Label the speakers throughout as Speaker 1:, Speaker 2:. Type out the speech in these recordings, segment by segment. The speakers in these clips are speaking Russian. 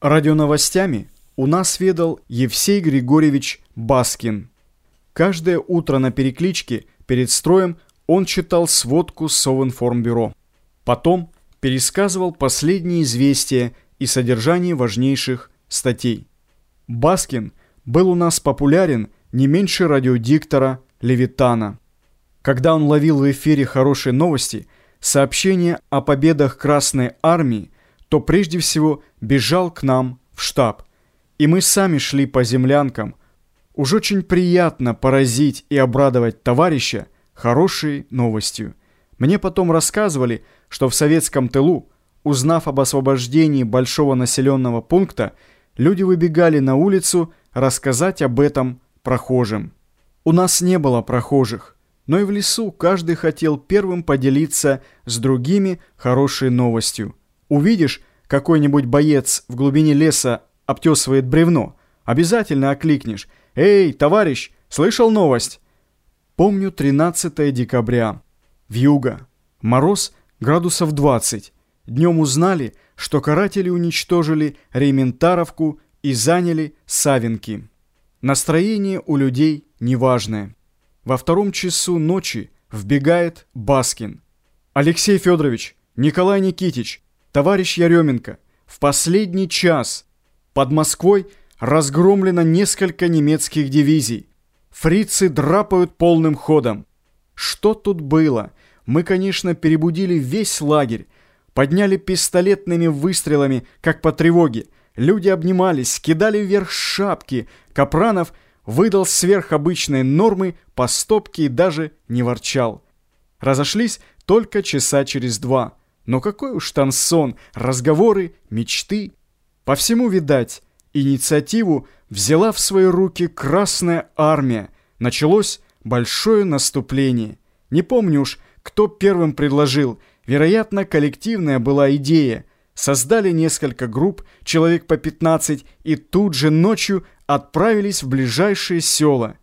Speaker 1: Радионовостями у нас ведал Евсей Григорьевич Баскин. Каждое утро на перекличке перед строем он читал сводку Совинформбюро. Потом пересказывал последние известия и содержание важнейших статей. Баскин был у нас популярен не меньше радиодиктора Левитана. Когда он ловил в эфире хорошие новости, сообщения о победах Красной Армии, то прежде всего бежал к нам в штаб. И мы сами шли по землянкам. Уж очень приятно поразить и обрадовать товарища хорошей новостью. Мне потом рассказывали, что в советском тылу, узнав об освобождении большого населенного пункта, люди выбегали на улицу рассказать об этом прохожим. У нас не было прохожих, но и в лесу каждый хотел первым поделиться с другими хорошей новостью. Увидишь, какой-нибудь боец в глубине леса обтесывает бревно, обязательно окликнешь «Эй, товарищ, слышал новость?» Помню 13 декабря. Вьюга. Мороз градусов 20. Днем узнали, что каратели уничтожили Рейментаровку и заняли Савинки. Настроение у людей неважное. Во втором часу ночи вбегает Баскин. «Алексей Федорович, Николай Никитич, товарищ Яременко, в последний час под Москвой разгромлено несколько немецких дивизий. Фрицы драпают полным ходом. Что тут было? Мы, конечно, перебудили весь лагерь, подняли пистолетными выстрелами, как по тревоге. Люди обнимались, кидали вверх шапки. Капранов выдал сверхобычные нормы по стопке и даже не ворчал. Разошлись только часа через два. Но какой уж там сон, разговоры, мечты. По всему, видать, инициативу взяла в свои руки Красная Армия. Началось большое наступление. Не помню уж, кто первым предложил. Вероятно, коллективная была идея. Создали несколько групп, человек по 15, и тут же ночью отправились в ближайшие села.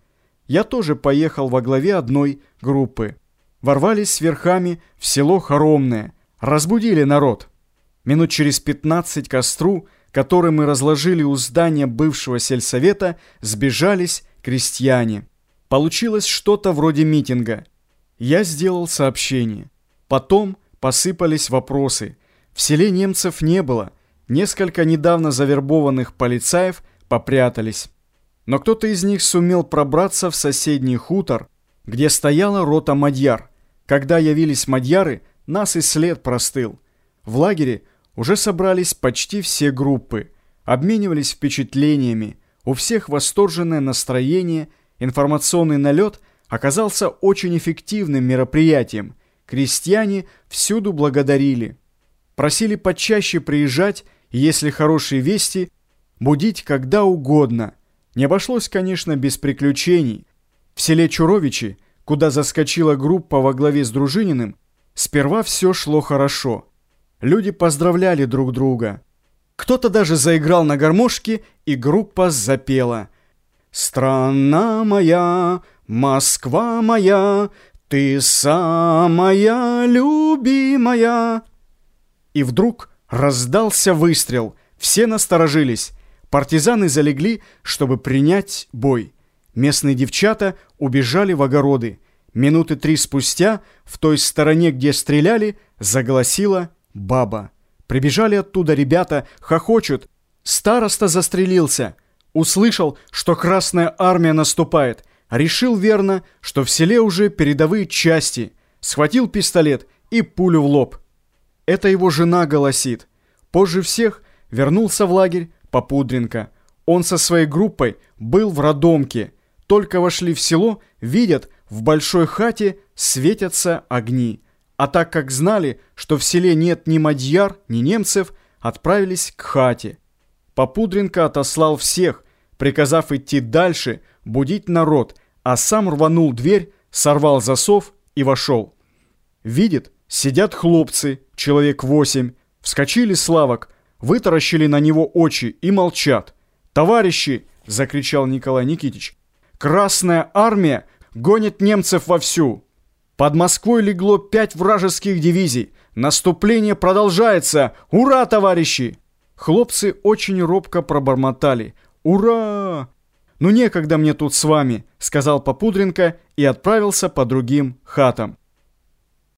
Speaker 1: Я тоже поехал во главе одной группы. Ворвались с верхами в село Хоромное. Разбудили народ. Минут через 15 костру, который мы разложили у здания бывшего сельсовета, сбежались крестьяне. Получилось что-то вроде митинга. Я сделал сообщение. Потом посыпались вопросы. В селе немцев не было. Несколько недавно завербованных полицаев попрятались. Но кто-то из них сумел пробраться в соседний хутор, где стояла рота мадьяр. Когда явились мадьяры, нас и след простыл. В лагере уже собрались почти все группы, обменивались впечатлениями, у всех восторженное настроение, информационный налет оказался очень эффективным мероприятием. Крестьяне всюду благодарили. Просили почаще приезжать, если хорошие вести, будить когда угодно. Не обошлось, конечно, без приключений. В селе Чуровичи, куда заскочила группа во главе с Дружининым, Сперва все шло хорошо. Люди поздравляли друг друга. Кто-то даже заиграл на гармошке, и группа запела. «Страна моя, Москва моя, ты самая любимая». И вдруг раздался выстрел. Все насторожились. Партизаны залегли, чтобы принять бой. Местные девчата убежали в огороды. Минуты три спустя в той стороне, где стреляли, заголосила баба. Прибежали оттуда ребята, хохочут. Староста застрелился. Услышал, что Красная Армия наступает. Решил верно, что в селе уже передовые части. Схватил пистолет и пулю в лоб. Это его жена голосит. Позже всех вернулся в лагерь Попудренко. Он со своей группой был в родомке. Только вошли в село, видят, в большой хате светятся огни. А так как знали, что в селе нет ни мадьяр, ни немцев, отправились к хате. Попудренко отослал всех, приказав идти дальше, будить народ, а сам рванул дверь, сорвал засов и вошел. Видит, сидят хлопцы, человек восемь, вскочили с лавок, вытаращили на него очи и молчат. «Товарищи!» — закричал Николай Никитич. «Красная армия гонит немцев вовсю. Под Москвой легло пять вражеских дивизий. Наступление продолжается. Ура, товарищи! Хлопцы очень робко пробормотали. «Ура!» «Ну некогда мне тут с вами», — сказал Попудренко и отправился по другим хатам.